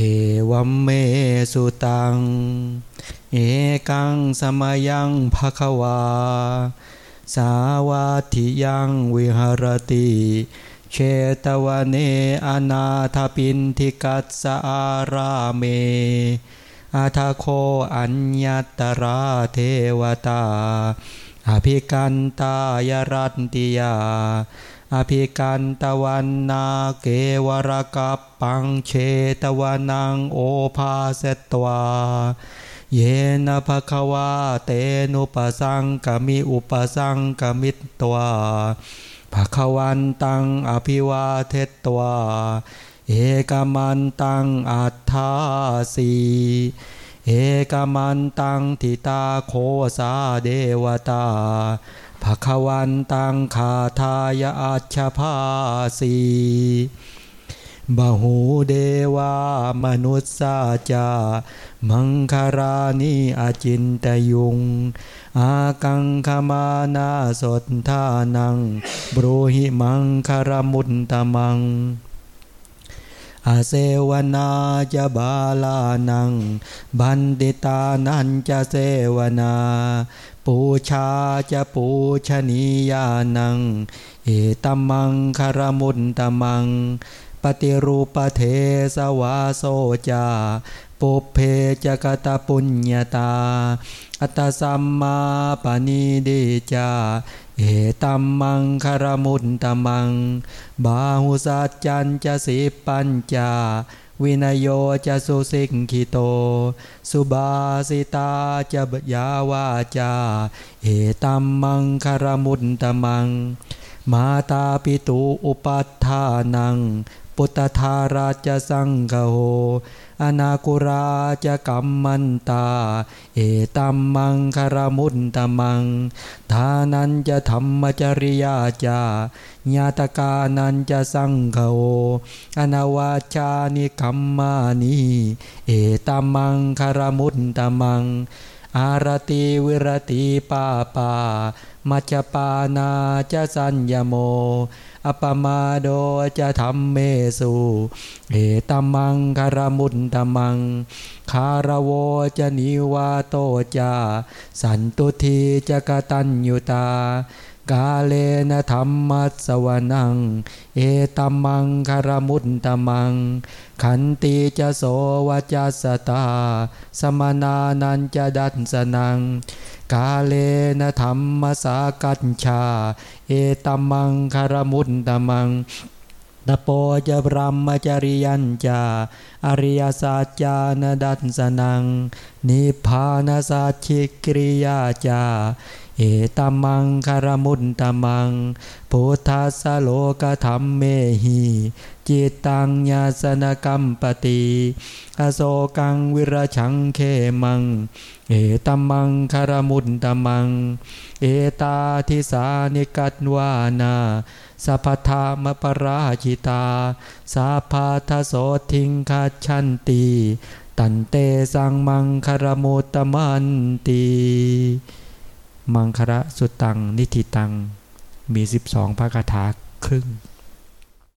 เอวัมเมสุตัง เอกังสมยังภควา สาวัติยังวิหรติเชตวันเนอนาถปินทิกัสสาราเม อาทาโคอัญญตราเทวตาอภิกันตายรัตติยา อภิกันตวันนาเกวรกับปังเชตวานังโอภาเสตวา เยนะภควาเตนุปสังกมิอุปสังกมิตตวาภควันตังอภิวาเทตวา เอกมันตังอัฏฐาสีเอกมันตังทิตาโคสาเดวตา ภควันตังคาทายอัชภาสีบหูเดวามนุษสาจา มังคารานิอาจินตยุง อากังคมานาสดทานัง บรูหิมังคารมุตตมัง อาเซวนาจะบาลานัง บันติตานันจะเซวนา ปูชาจะปูชนียานัง เอตัมังคารมุตตมัง ปฏิรูปเทสวาโซจาปุเพจกตาปุญญาตา อัตสัมมาปณิดิจาเอตัมมังคารมุตตมัง บาหุสัจจันจะสิปัญจา วินโยจะสุสิกขิโต สุบาสิตาจะบยาวาจา เอตัมมังคารมุตตมัง มาตาปิตุอุปัฏฐานัง ปุตธาราชสังฆโหอนาคุราจะกัมมันตา เอตัมมังคารมุตตมัง ทานันจะธรรมจริยาจาญาตกานันจะสังฆโหอนาวาชานิคัมมานีเอตัมมังคารมุตตมัง อารติวิรติปาปา มัจปานาจะสัญญโม อปมาโดจะทำเมสุเอตมังคารมุตตมัง คารโวจะนิวาโตจา สันตุทีจะกตัญยุตา กาเลนะธรรมัสวนัง เอตมังคารมุตตมัง ขันติจะโสวจัสตา สมนานันจะดันสนัง กาเลนะธรรมสากัญชา เอตัมมังคารมุตตมังตโปจะบรมจริยัญจา อริยสัจจานดันสนัง นิพพานสัจฉิกริยาจา เอตัมมังคารมุตตมังพุทธสโลกธรรมเมหีจิตตังญาสนกัมปติอโศกังวิรชังเคมัง เอตัมมังคารมุตตมัง เอตาทิสานิกัตวานาสัพธามปราชิตาสาพาทโสทิงคาชันตีตันเตสังมังคารมุตตมันตี มังคระสุตัง นิธิตัง มีสิบสองพระคาถาครึ่ง